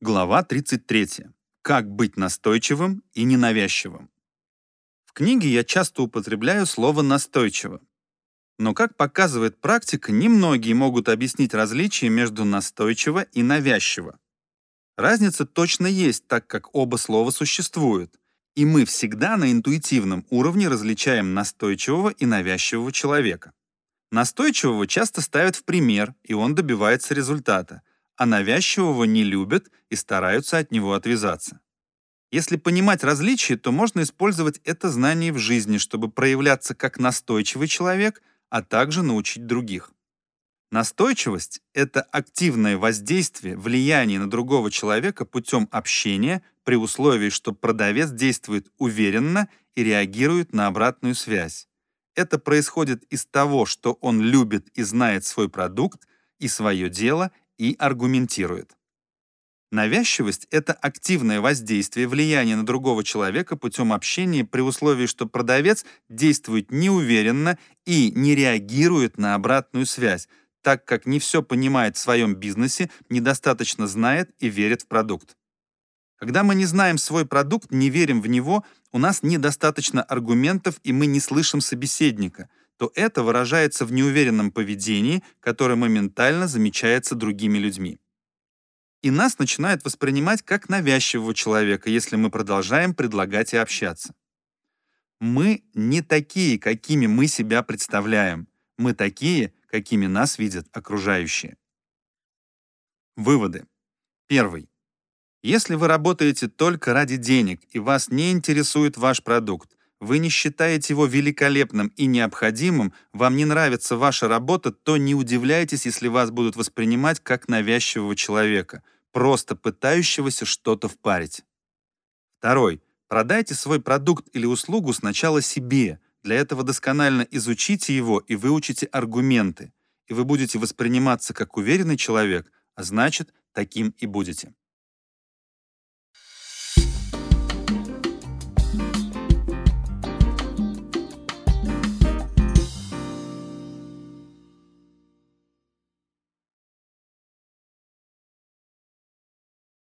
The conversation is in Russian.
Глава 33. Как быть настойчивым и ненавязчивым. В книге я часто употребляю слово «настойчиво». Но, как показывает практика, немногие могут объяснить различие между настойчиво и навязчиво. Разница точно есть, так как оба слова существуют, и мы всегда на интуитивном уровне различаем настойчивого и навязчивого человека. Настойчивого часто ставят в пример, и он добивается результата, а навязчивого не любят и стараются от него отвязаться. Если понимать различия, то можно использовать это знание в жизни, чтобы проявляться как настойчивый человек, а также научить других. Настойчивость — это активное воздействие, влияние на другого человека путем общения при условии, что продавец действует уверенно и реагирует на обратную связь. Это происходит из того, что он любит и знает свой продукт и свое дело и аргументирует. Навязчивость — это активное воздействие, влияние на другого человека путем общения при условии, что продавец действует неуверенно и не реагирует на обратную связь, так как не все понимает в своем бизнесе, недостаточно знает и верит в продукт. Когда мы не знаем свой продукт, не верим в него, у нас недостаточно аргументов и мы не слышим собеседника, то это выражается в неуверенном поведении, которое моментально замечается другими людьми. И нас начинают воспринимать как навязчивого человека, если мы продолжаем предлагать и общаться. Мы не такие, какими мы себя представляем. Мы такие, какими нас видят окружающие. Выводы. Первый. Если вы работаете только ради денег и вас не интересует ваш продукт, вы не считаете его великолепным и необходимым, вам не нравится ваша работа, то не удивляйтесь, если вас будут воспринимать как навязчивого человека, просто пытающегося что-то впарить. Второй. Продайте свой продукт или услугу сначала себе. Для этого досконально изучите его и выучите аргументы. И вы будете восприниматься как уверенный человек, а значит, таким и будете.